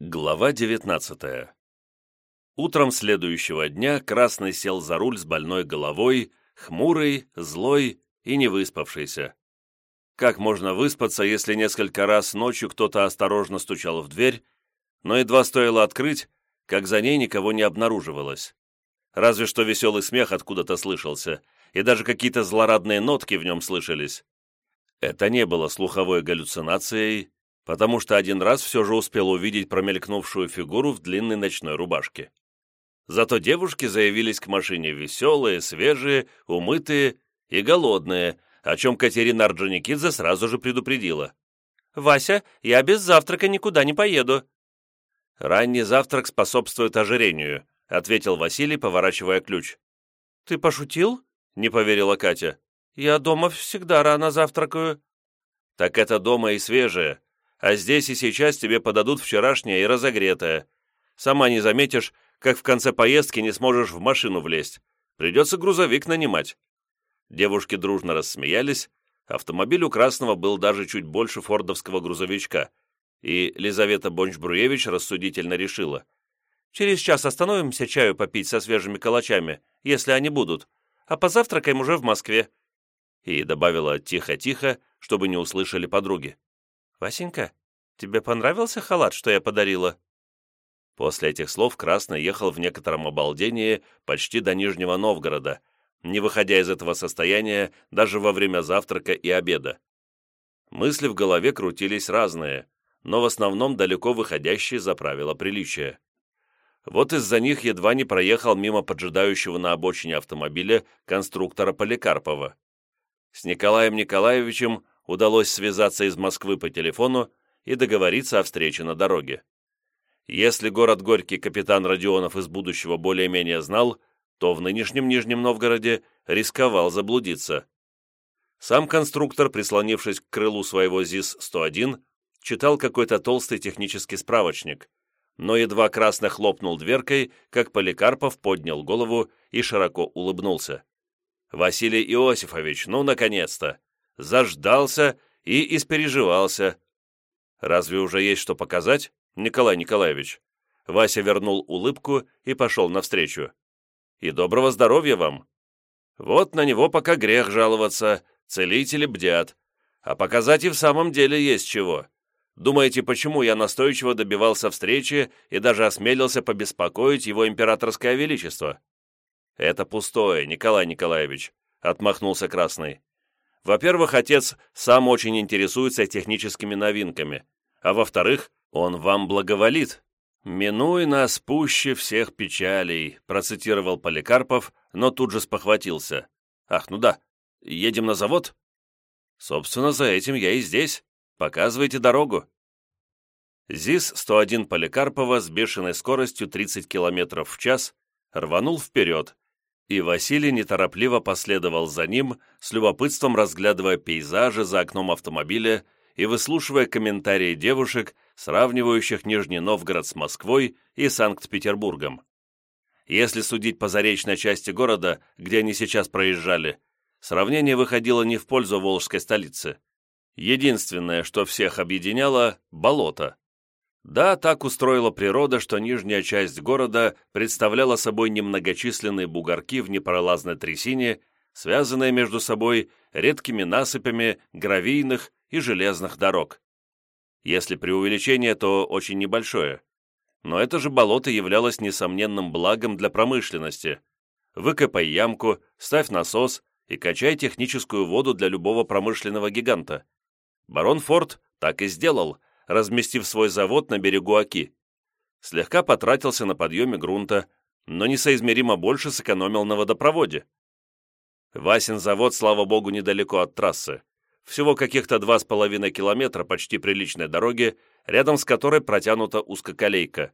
Глава 19 Утром следующего дня Красный сел за руль с больной головой, хмурый, злой и не выспавшийся. Как можно выспаться, если несколько раз ночью кто-то осторожно стучал в дверь, но едва стоило открыть, как за ней никого не обнаруживалось. Разве что веселый смех откуда-то слышался, и даже какие-то злорадные нотки в нем слышались. Это не было слуховой галлюцинацией, потому что один раз все же успел увидеть промелькнувшую фигуру в длинной ночной рубашке. Зато девушки заявились к машине веселые, свежие, умытые и голодные, о чем Катерина Орджоникидзе сразу же предупредила. «Вася, я без завтрака никуда не поеду». «Ранний завтрак способствует ожирению», ответил Василий, поворачивая ключ. «Ты пошутил?» — не поверила Катя. «Я дома всегда рано завтракаю». «Так это дома и свежее, а здесь и сейчас тебе подадут вчерашнее и разогретое. Сама не заметишь, как в конце поездки не сможешь в машину влезть. Придется грузовик нанимать». Девушки дружно рассмеялись, автомобиль у Красного был даже чуть больше фордовского грузовичка, и Лизавета Бонч-Бруевич рассудительно решила. «Через час остановимся чаю попить со свежими калачами, если они будут, а позавтракаем уже в Москве». И добавила тихо-тихо, чтобы не услышали подруги. «Васенька, тебе понравился халат, что я подарила?» После этих слов Красный ехал в некотором обалдении почти до Нижнего Новгорода, не выходя из этого состояния даже во время завтрака и обеда. Мысли в голове крутились разные, но в основном далеко выходящие за правила приличия. Вот из-за них едва не проехал мимо поджидающего на обочине автомобиля конструктора Поликарпова. С Николаем Николаевичем удалось связаться из Москвы по телефону и договориться о встрече на дороге. Если город Горький капитан Родионов из будущего более-менее знал, то в нынешнем Нижнем Новгороде рисковал заблудиться. Сам конструктор, прислонившись к крылу своего ЗИС-101, читал какой-то толстый технический справочник, но едва красно хлопнул дверкой, как Поликарпов поднял голову и широко улыбнулся. «Василий Иосифович, ну, наконец-то! Заждался и испереживался. Разве уже есть что показать, Николай Николаевич? Вася вернул улыбку и пошел навстречу. И доброго здоровья вам. Вот на него пока грех жаловаться, целители бдят. А показать и в самом деле есть чего. Думаете, почему я настойчиво добивался встречи и даже осмелился побеспокоить его императорское величество? Это пустое, Николай Николаевич, отмахнулся Красный. Во-первых, отец сам очень интересуется техническими новинками, а во-вторых, он вам благоволит. «Минуй нас пуще всех печалей», процитировал Поликарпов, но тут же спохватился. «Ах, ну да, едем на завод?» «Собственно, за этим я и здесь. Показывайте дорогу». ЗИС-101 Поликарпова с бешеной скоростью 30 км в час рванул вперед, и Василий неторопливо последовал за ним, с любопытством разглядывая пейзажи за окном автомобиля и выслушивая комментарии девушек, сравнивающих Нижний Новгород с Москвой и Санкт-Петербургом. Если судить по заречной части города, где они сейчас проезжали, сравнение выходило не в пользу волжской столицы. Единственное, что всех объединяло – болото. Да, так устроила природа, что нижняя часть города представляла собой немногочисленные бугорки в непролазной трясине, связанные между собой редкими насыпями гравийных и железных дорог. Если преувеличение, то очень небольшое. Но это же болото являлось несомненным благом для промышленности. Выкопай ямку, ставь насос и качай техническую воду для любого промышленного гиганта. Барон Форд так и сделал – разместив свой завод на берегу Оки. Слегка потратился на подъеме грунта, но несоизмеримо больше сэкономил на водопроводе. Васин завод, слава богу, недалеко от трассы. Всего каких-то два с половиной километра почти приличной дороги, рядом с которой протянута узкоколейка.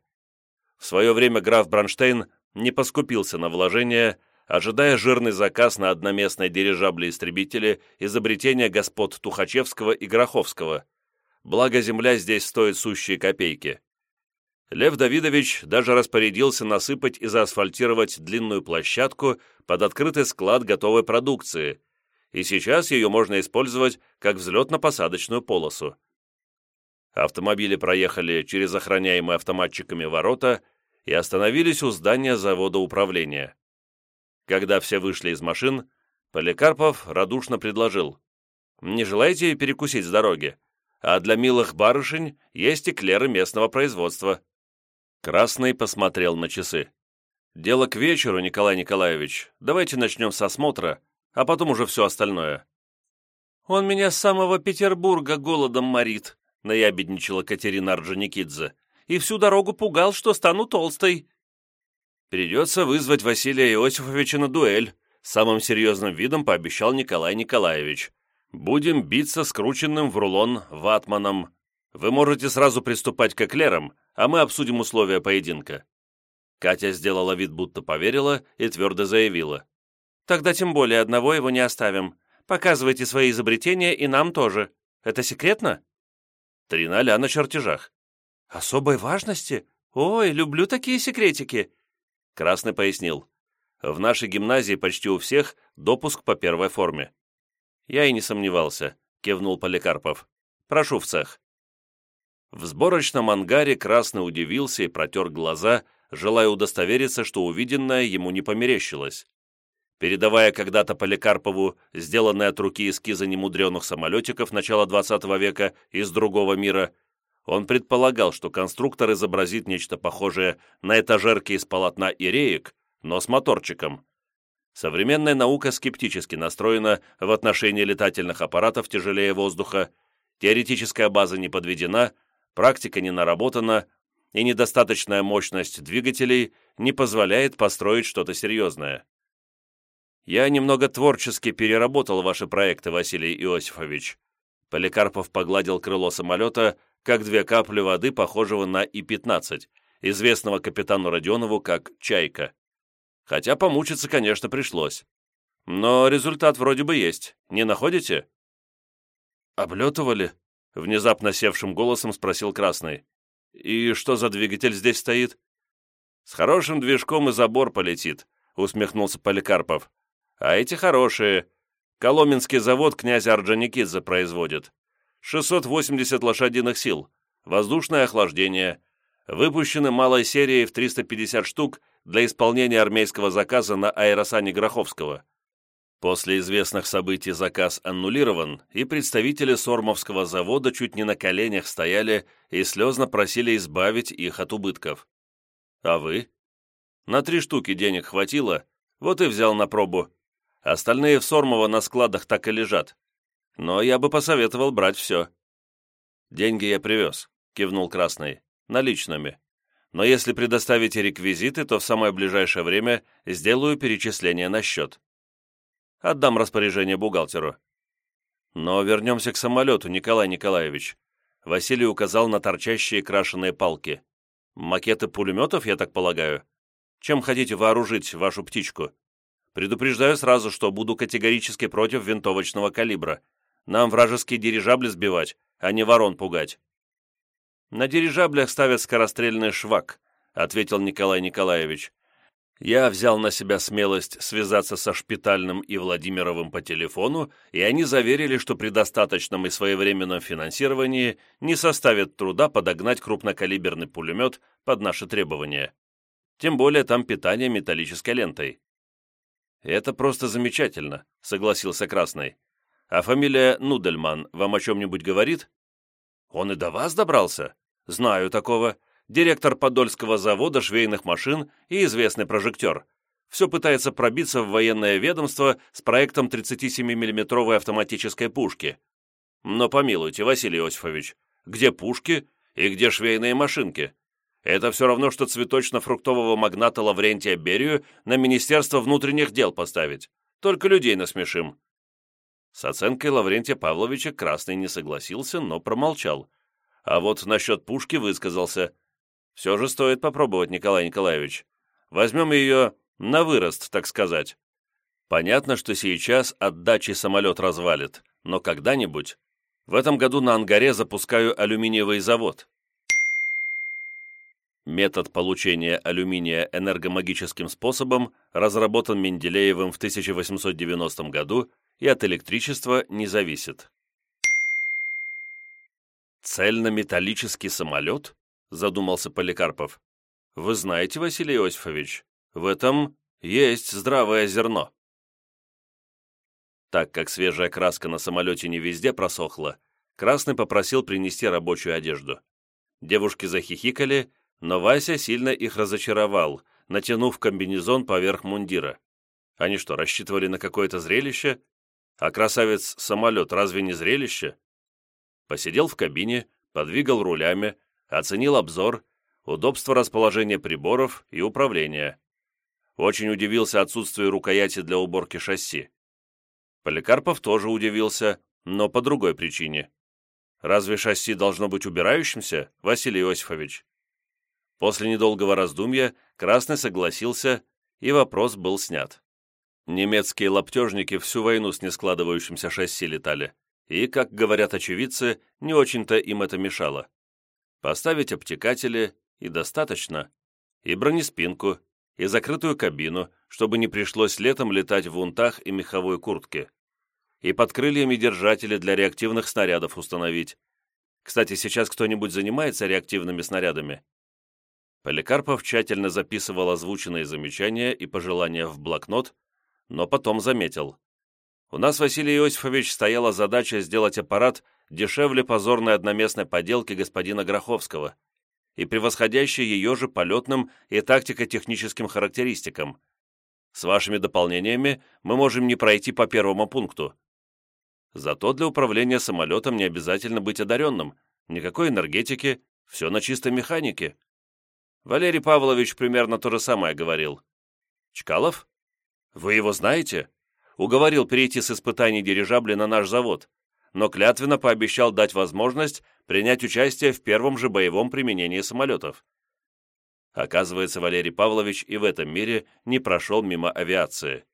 В свое время граф Бронштейн не поскупился на вложения, ожидая жирный заказ на одноместные дирижабли-истребители изобретения господ Тухачевского и Гороховского благо земля здесь стоит сущие копейки. Лев Давидович даже распорядился насыпать и заасфальтировать длинную площадку под открытый склад готовой продукции, и сейчас ее можно использовать как взлетно-посадочную полосу. Автомобили проехали через охраняемые автоматчиками ворота и остановились у здания завода управления. Когда все вышли из машин, Поликарпов радушно предложил. «Не желаете перекусить с дороги? А для милых барышень есть эклеры местного производства». Красный посмотрел на часы. «Дело к вечеру, Николай Николаевич. Давайте начнем с осмотра, а потом уже все остальное». «Он меня с самого Петербурга голодом морит», — наябедничала Катерина Орджоникидзе, «и всю дорогу пугал, что стану толстой». «Придется вызвать Василия Иосифовича на дуэль», — самым серьезным видом пообещал Николай Николаевич. «Будем биться скрученным в рулон ватманом. Вы можете сразу приступать к эклерам, а мы обсудим условия поединка». Катя сделала вид, будто поверила, и твердо заявила. «Тогда тем более одного его не оставим. Показывайте свои изобретения и нам тоже. Это секретно?» «Три ноля на чертежах». «Особой важности? Ой, люблю такие секретики!» Красный пояснил. «В нашей гимназии почти у всех допуск по первой форме». «Я и не сомневался», — кивнул Поликарпов. «Прошу в цех». В сборочном ангаре Красный удивился и протер глаза, желая удостовериться, что увиденное ему не померещилось. Передавая когда-то Поликарпову сделанные от руки эскизы немудреных самолетиков начала XX века из другого мира, он предполагал, что конструктор изобразит нечто похожее на этажерки из полотна и реек, но с моторчиком. Современная наука скептически настроена в отношении летательных аппаратов тяжелее воздуха, теоретическая база не подведена, практика не наработана, и недостаточная мощность двигателей не позволяет построить что-то серьезное. Я немного творчески переработал ваши проекты, Василий Иосифович. Поликарпов погладил крыло самолета, как две капли воды, похожего на И-15, известного капитану Родионову как «Чайка». Хотя помучиться, конечно, пришлось. Но результат вроде бы есть, не находите? «Облетывали?» — внезапно севшим голосом спросил Красный. «И что за двигатель здесь стоит?» «С хорошим движком и забор полетит», — усмехнулся Поликарпов. «А эти хорошие. Коломенский завод князя Орджоникидзе производит. 680 лошадиных сил, воздушное охлаждение. Выпущены малой серией в 350 штук для исполнения армейского заказа на аэросане Гроховского. После известных событий заказ аннулирован, и представители Сормовского завода чуть не на коленях стояли и слезно просили избавить их от убытков. А вы? На три штуки денег хватило, вот и взял на пробу. Остальные в Сормово на складах так и лежат. Но я бы посоветовал брать все. Деньги я привез, кивнул Красный, наличными. Но если предоставите реквизиты, то в самое ближайшее время сделаю перечисление на счет. Отдам распоряжение бухгалтеру. Но вернемся к самолету, Николай Николаевич. Василий указал на торчащие крашеные палки. Макеты пулеметов, я так полагаю? Чем хотите вооружить вашу птичку? Предупреждаю сразу, что буду категорически против винтовочного калибра. Нам вражеские дирижабли сбивать, а не ворон пугать. На дирижаблях ставят скорострельный швак, ответил Николай Николаевич. Я взял на себя смелость связаться со Шпитальным и Владимировым по телефону, и они заверили, что при достаточном и своевременном финансировании не составит труда подогнать крупнокалиберный пулемет под наши требования. Тем более там питание металлической лентой. «Это просто замечательно», — согласился Красный. «А фамилия Нудельман вам о чем-нибудь говорит?» «Он и до вас добрался?» «Знаю такого директор Подольского завода швейных машин и известный прожектор. Все пытается пробиться в военное ведомство с проектом 37 миллиметровой автоматической пушки. Но помилуйте, Василий Иосифович, где пушки и где швейные машинки? Это все равно, что цветочно-фруктового магната Лаврентия Берию на Министерство внутренних дел поставить. Только людей насмешим. С оценкой Лаврентия Павловича Красный не согласился, но промолчал. А вот насчет пушки высказался. Все же стоит попробовать, Николай Николаевич. Возьмем ее на вырост, так сказать. Понятно, что сейчас отдачи самолет развалит, но когда-нибудь. В этом году на Ангаре запускаю алюминиевый завод. Метод получения алюминия энергомагическим способом разработан Менделеевым в 1890 году и от электричества не зависит. «Цельнометаллический самолет?» — задумался Поликарпов. «Вы знаете, Василий Иосифович, в этом есть здравое зерно». Так как свежая краска на самолете не везде просохла, Красный попросил принести рабочую одежду. Девушки захихикали, но Вася сильно их разочаровал, натянув комбинезон поверх мундира. Они что, рассчитывали на какое-то зрелище? А красавец-самолет разве не зрелище? Посидел в кабине, подвигал рулями, оценил обзор, удобство расположения приборов и управления. Очень удивился отсутствию рукояти для уборки шасси. Поликарпов тоже удивился, но по другой причине. Разве шасси должно быть убирающимся, Василий Иосифович? После недолгого раздумья Красный согласился, и вопрос был снят. Немецкие лаптежники всю войну с нескладывающимся шасси летали, и, как говорят очевидцы, не очень-то им это мешало. Поставить обтекатели и достаточно, и бронеспинку, и закрытую кабину, чтобы не пришлось летом летать в унтах и меховой куртке и под крыльями держатели для реактивных снарядов установить. Кстати, сейчас кто-нибудь занимается реактивными снарядами?» Поликарпов тщательно записывал озвученные замечания и пожелания в блокнот, но потом заметил. «У нас, Василий Иосифович, стояла задача сделать аппарат дешевле позорной одноместной поделки господина Гроховского и превосходящий ее же полетным и тактико-техническим характеристикам. С вашими дополнениями мы можем не пройти по первому пункту. Зато для управления самолетом не обязательно быть одаренным, никакой энергетики, все на чистой механике. Валерий Павлович примерно то же самое говорил. Чкалов? Вы его знаете? Уговорил перейти с испытаний дирижабля на наш завод, но клятвенно пообещал дать возможность принять участие в первом же боевом применении самолетов. Оказывается, Валерий Павлович и в этом мире не прошел мимо авиации.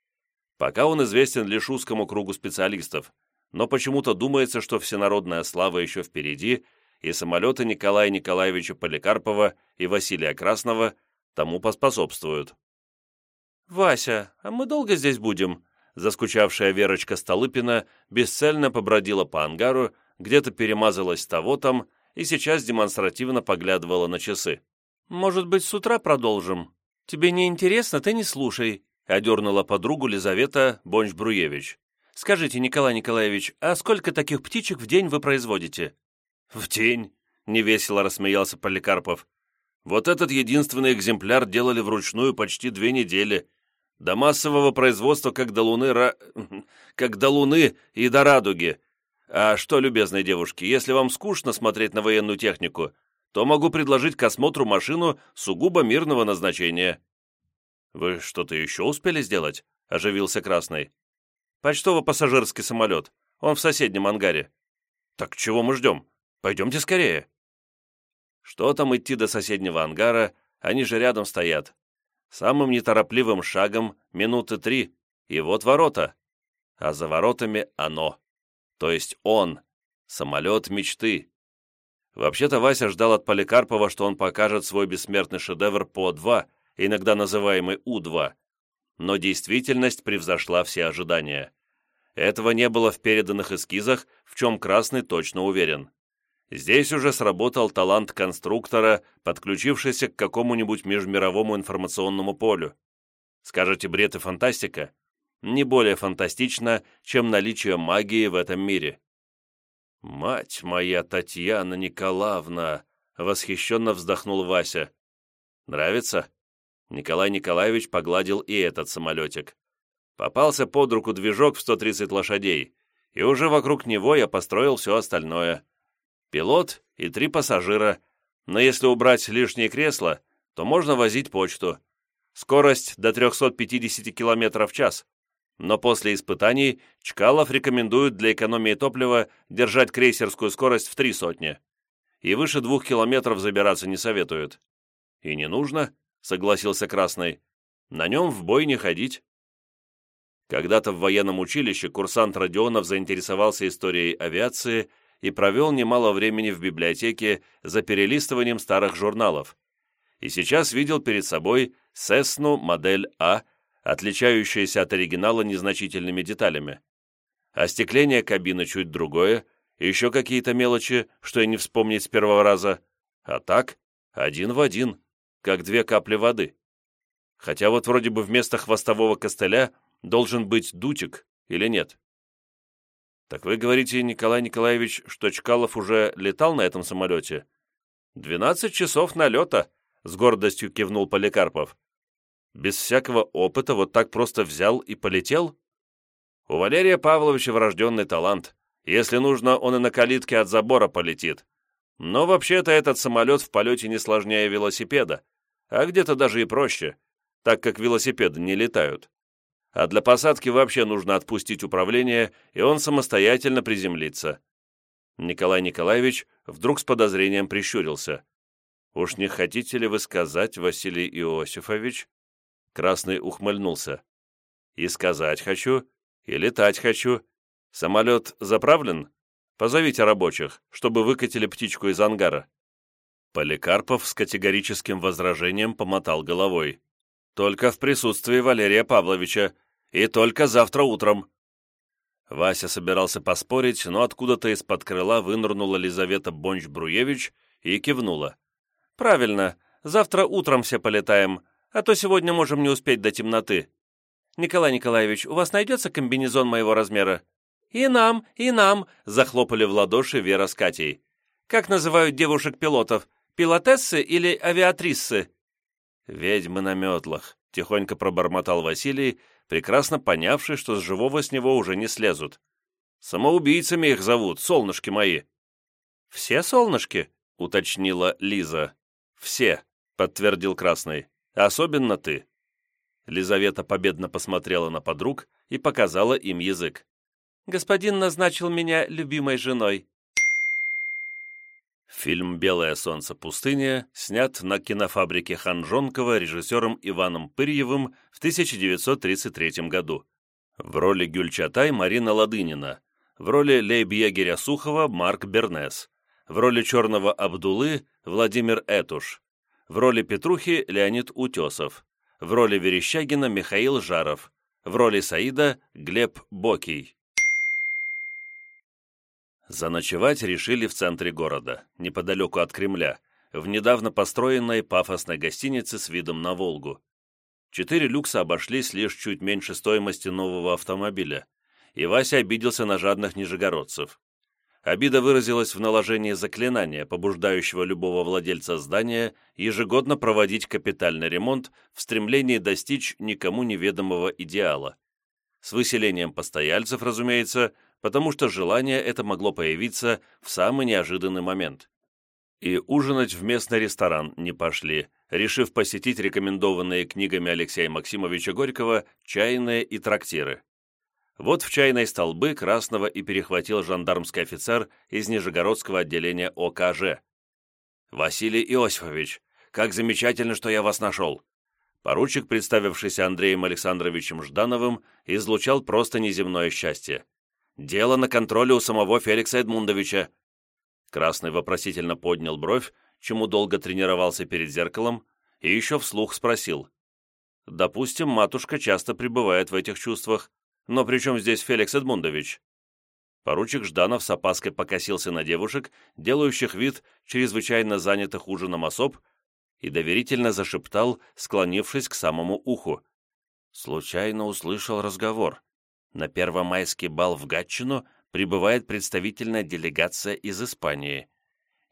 Пока он известен лишь узкому кругу специалистов, но почему-то думается, что всенародная слава еще впереди, и самолеты Николая Николаевича Поликарпова и Василия Красного тому поспособствуют. «Вася, а мы долго здесь будем?» Заскучавшая Верочка Столыпина бесцельно побродила по ангару, где-то перемазалась тавотом и сейчас демонстративно поглядывала на часы. «Может быть, с утра продолжим? Тебе не интересно, ты не слушай», — одернула подругу Лизавета Бонч-Бруевич. Скажите, Николай Николаевич, а сколько таких птичек в день вы производите?» «В день?» — невесело рассмеялся Поликарпов. «Вот этот единственный экземпляр делали вручную почти две недели. До массового производства как до луны, ра... как до луны и до радуги. А что, любезные девушки, если вам скучно смотреть на военную технику, то могу предложить к осмотру машину сугубо мирного назначения». «Вы что-то еще успели сделать?» — оживился Красный. Почтово-пассажирский самолет. Он в соседнем ангаре. Так чего мы ждем? Пойдемте скорее. Что там идти до соседнего ангара, они же рядом стоят. Самым неторопливым шагом минуты три, и вот ворота. А за воротами оно. То есть он. Самолет мечты. Вообще-то Вася ждал от Поликарпова, что он покажет свой бессмертный шедевр по-2, иногда называемый У-2, но действительность превзошла все ожидания. Этого не было в переданных эскизах, в чем Красный точно уверен. Здесь уже сработал талант конструктора, подключившийся к какому-нибудь межмировому информационному полю. Скажете, бред и фантастика? Не более фантастично, чем наличие магии в этом мире. «Мать моя Татьяна Николаевна!» — восхищенно вздохнул Вася. «Нравится?» Николай Николаевич погладил и этот самолетик. Попался под руку движок в 130 лошадей, и уже вокруг него я построил все остальное. Пилот и три пассажира, но если убрать лишние кресла, то можно возить почту. Скорость до 350 км в час. Но после испытаний Чкалов рекомендует для экономии топлива держать крейсерскую скорость в три сотни. И выше двух километров забираться не советуют. И не нужно. — согласился Красный. «На нем в бой не ходить». Когда-то в военном училище курсант Родионов заинтересовался историей авиации и провел немало времени в библиотеке за перелистыванием старых журналов. И сейчас видел перед собой Сесну модель А, отличающуюся от оригинала незначительными деталями. Остекление кабины чуть другое, еще какие-то мелочи, что и не вспомнить с первого раза. А так, один в один, как две капли воды. Хотя вот вроде бы вместо хвостового костыля должен быть дутик, или нет? Так вы говорите, Николай Николаевич, что Чкалов уже летал на этом самолете? «Двенадцать часов налета», — с гордостью кивнул Поликарпов. «Без всякого опыта вот так просто взял и полетел?» «У Валерия Павловича врожденный талант. Если нужно, он и на калитке от забора полетит. Но вообще-то этот самолет в полете не сложнее велосипеда, а где-то даже и проще, так как велосипеды не летают. А для посадки вообще нужно отпустить управление, и он самостоятельно приземлится. Николай Николаевич вдруг с подозрением прищурился. «Уж не хотите ли вы сказать, Василий Иосифович?» Красный ухмыльнулся. «И сказать хочу, и летать хочу. Самолет заправлен? Позовите рабочих, чтобы выкатили птичку из ангара». Поликарпов с категорическим возражением помотал головой. «Только в присутствии Валерия Павловича, и только завтра утром. Вася собирался поспорить, но откуда-то из-под крыла вынырнула Лизавета Бонч-Бруевич и кивнула. «Правильно, завтра утром все полетаем, а то сегодня можем не успеть до темноты. Николай Николаевич, у вас найдется комбинезон моего размера?» «И нам, и нам!» — захлопали в ладоши Вера с Катей. «Как называют девушек-пилотов? Пилотессы или авиатриссы?» «Ведьмы на метлах», — тихонько пробормотал Василий, прекрасно понявший, что с живого с него уже не слезут. «Самоубийцами их зовут, солнышки мои». «Все солнышки?» — уточнила Лиза. «Все», — подтвердил Красный. «Особенно ты». Лизавета победно посмотрела на подруг и показала им язык. «Господин назначил меня любимой женой». Фильм «Белое солнце пустыни» снят на кинофабрике Ханжонкова режиссером Иваном Пырьевым в 1933 году. В роли Гюльчатай Марина Ладынина, в роли лейб-егеря Сухова Марк Бернес, в роли черного Абдулы Владимир Этуш, в роли Петрухи Леонид Утесов, в роли Верещагина Михаил Жаров, в роли Саида Глеб Бокий. Заночевать решили в центре города, неподалеку от Кремля, в недавно построенной пафосной гостинице с видом на Волгу. Четыре люкса обошлись лишь чуть меньше стоимости нового автомобиля, и Вася обиделся на жадных нижегородцев. Обида выразилась в наложении заклинания, побуждающего любого владельца здания ежегодно проводить капитальный ремонт в стремлении достичь никому неведомого идеала. С выселением постояльцев, разумеется, потому что желание это могло появиться в самый неожиданный момент. И ужинать в местный ресторан не пошли, решив посетить рекомендованные книгами Алексея Максимовича Горького чайные и трактиры. Вот в чайной столбы Красного и перехватил жандармский офицер из Нижегородского отделения ОКЖ. «Василий Иосифович, как замечательно, что я вас нашел!» Поручик, представившийся Андреем Александровичем Ждановым, излучал просто неземное счастье. Дело на контроле у самого Феликса Эдмундовича». Красный вопросительно поднял бровь, чему долго тренировался перед зеркалом, и еще вслух спросил. «Допустим, матушка часто пребывает в этих чувствах, но при чем здесь Феликс Эдмундович?» Поручик Жданов с опаской покосился на девушек, делающих вид чрезвычайно занятых ужином особ, и доверительно зашептал, склонившись к самому уху. Случайно услышал разговор. На первомайский бал в Гатчину прибывает представительная делегация из Испании.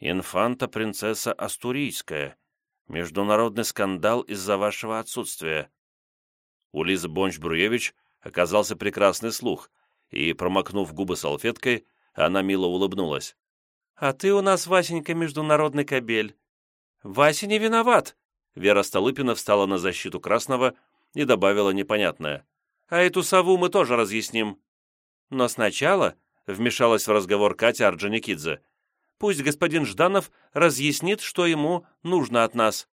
Инфанта-принцесса Астурийская. Международный скандал из-за вашего отсутствия. У Лизы Бонч-Бруевич оказался прекрасный слух, и, промокнув губы салфеткой, она мило улыбнулась. «А ты у нас, Васенька, международный кобель». «Вася не виноват!» Вера Столыпина встала на защиту Красного и добавила непонятное. А эту сову мы тоже разъясним. Но сначала, — вмешалась в разговор Катя Орджоникидзе, — пусть господин Жданов разъяснит, что ему нужно от нас.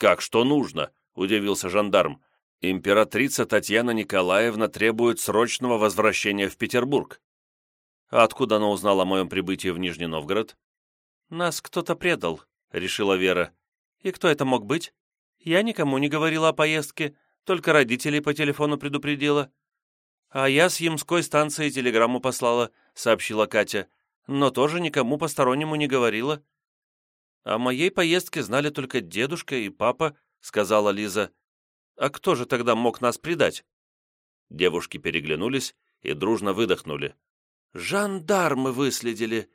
«Как что нужно?» — удивился жандарм. «Императрица Татьяна Николаевна требует срочного возвращения в Петербург». «А откуда она узнала о моем прибытии в Нижний Новгород?» «Нас кто-то предал», — решила Вера. «И кто это мог быть? Я никому не говорила о поездке, только родителей по телефону предупредила. А я с Ямской станции телеграмму послала, сообщила Катя. но тоже никому постороннему не говорила». «О моей поездке знали только дедушка и папа», — сказала Лиза. «А кто же тогда мог нас предать?» Девушки переглянулись и дружно выдохнули. «Жандармы выследили!»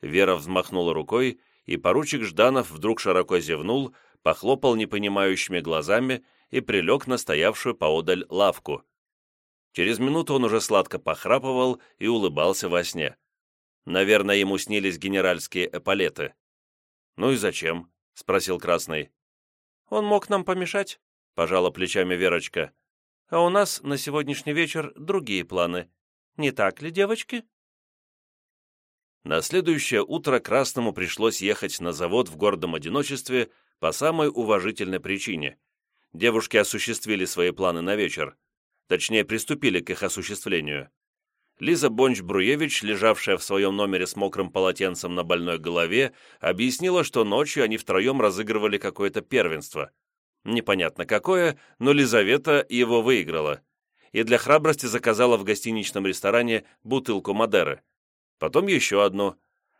Вера взмахнула рукой, и поручик Жданов вдруг широко зевнул, похлопал непонимающими глазами и прилег на стоявшую поодаль лавку. Через минуту он уже сладко похрапывал и улыбался во сне. Наверное, ему снились генеральские эполеты. «Ну и зачем?» — спросил Красный. «Он мог нам помешать», — пожала плечами Верочка. «А у нас на сегодняшний вечер другие планы. Не так ли, девочки?» На следующее утро Красному пришлось ехать на завод в гордом одиночестве по самой уважительной причине. Девушки осуществили свои планы на вечер. Точнее, приступили к их осуществлению. Лиза Бонч-Бруевич, лежавшая в своем номере с мокрым полотенцем на больной голове, объяснила, что ночью они втроем разыгрывали какое-то первенство. Непонятно какое, но Лизавета его выиграла. И для храбрости заказала в гостиничном ресторане бутылку Мадеры. Потом еще одну.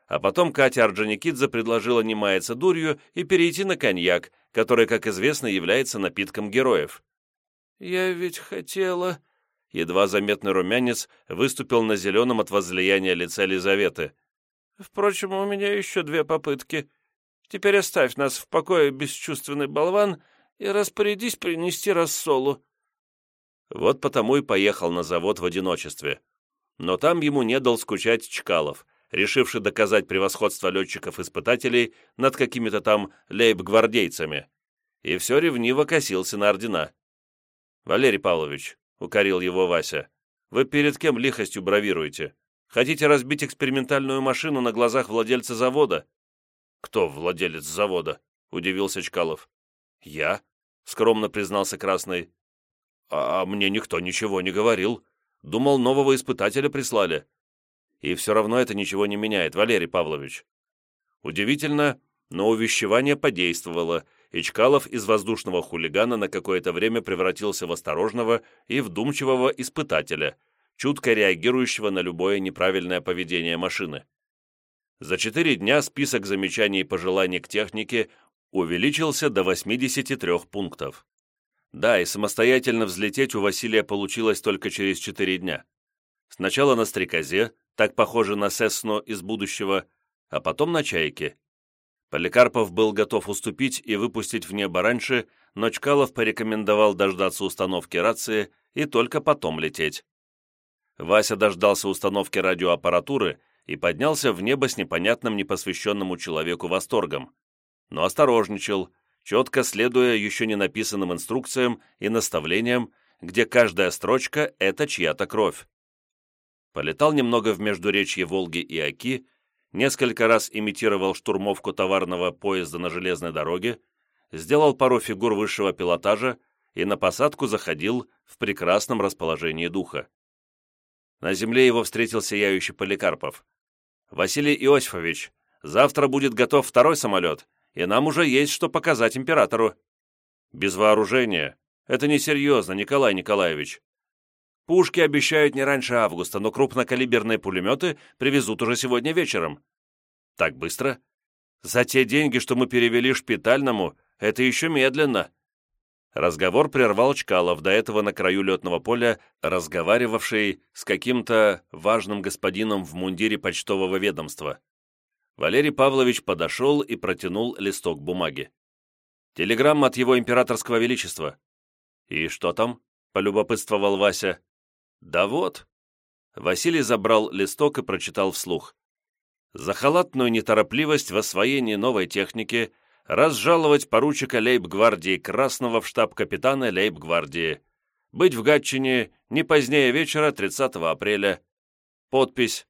А потом Катя Орджоникидзе предложила не маяться дурью и перейти на коньяк, который, как известно, является напитком героев. «Я ведь хотела...» едва заметный румянец выступил на зеленом от возлияния лица Елизаветы. «Впрочем, у меня еще две попытки. Теперь оставь нас в покое, бесчувственный болван, и распорядись принести рассолу». Вот потому и поехал на завод в одиночестве. Но там ему не дал скучать Чкалов, решивший доказать превосходство летчиков-испытателей над какими-то там лейб-гвардейцами. И все ревниво косился на ордена. «Валерий Павлович, — укорил его Вася. «Вы перед кем лихостью бравируете? Хотите разбить экспериментальную машину на глазах владельца завода?» «Кто владелец завода?» — удивился Чкалов. «Я?» — скромно признался Красный. «А мне никто ничего не говорил. Думал, нового испытателя прислали». «И все равно это ничего не меняет, Валерий Павлович». Удивительно, но увещевание подействовало, и Чкалов из воздушного хулигана на какое-то время превратился в осторожного и вдумчивого испытателя, чутко реагирующего на любое неправильное поведение машины. За четыре дня список замечаний и пожеланий к технике увеличился до 83 пунктов. Да, и самостоятельно взлететь у Василия получилось только через четыре дня. Сначала на стрекозе, так похоже на Сесну из будущего, а потом на чайке. Поликарпов был готов уступить и выпустить в небо раньше, но Чкалов порекомендовал дождаться установки рации и только потом лететь. Вася дождался установки радиоаппаратуры и поднялся в небо с непонятным непосвященному человеку восторгом. Но осторожничал, четко следуя еще не написанным инструкциям и наставлениям, где каждая строчка — это чья-то кровь. Полетал немного в междуречье Волги и Оки, несколько раз имитировал штурмовку товарного поезда на железной дороге, сделал пару фигур высшего пилотажа и на посадку заходил в прекрасном расположении духа. На земле его встретил сияющий Поликарпов. «Василий Иосифович, завтра будет готов второй самолет, и нам уже есть что показать императору». «Без вооружения. Это несерьезно, Николай Николаевич. Пушки обещают не раньше августа, но крупнокалиберные пулеметы привезут уже сегодня вечером. Так быстро? За те деньги, что мы перевели шпитальному, это еще медленно. Разговор прервал Чкалов, до этого на краю летного поля, разговаривавший с каким-то важным господином в мундире почтового ведомства. Валерий Павлович подошел и протянул листок бумаги. «Телеграмма от его императорского величества». «И что там?» — полюбопытствовал Вася. «Да вот». Василий забрал листок и прочитал вслух. «За халатную неторопливость в освоении новой техники разжаловать поручика лейб-гвардии Красного в штаб капитана лейб-гвардии. Быть в Гатчине не позднее вечера 30 апреля. Подпись.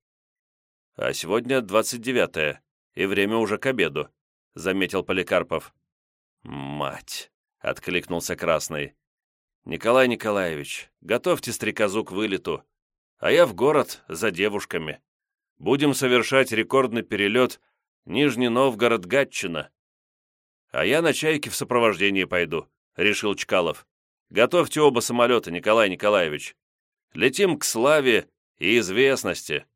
А сегодня 29 и время уже к обеду», — заметил Поликарпов. «Мать!» — откликнулся Красный. «Николай Николаевич, готовьте стрекозу к вылету, а я в город за девушками. Будем совершать рекордный перелет Нижний Новгород-Гатчина». «А я на чайке в сопровождении пойду», — решил Чкалов. «Готовьте оба самолета, Николай Николаевич. Летим к славе и известности».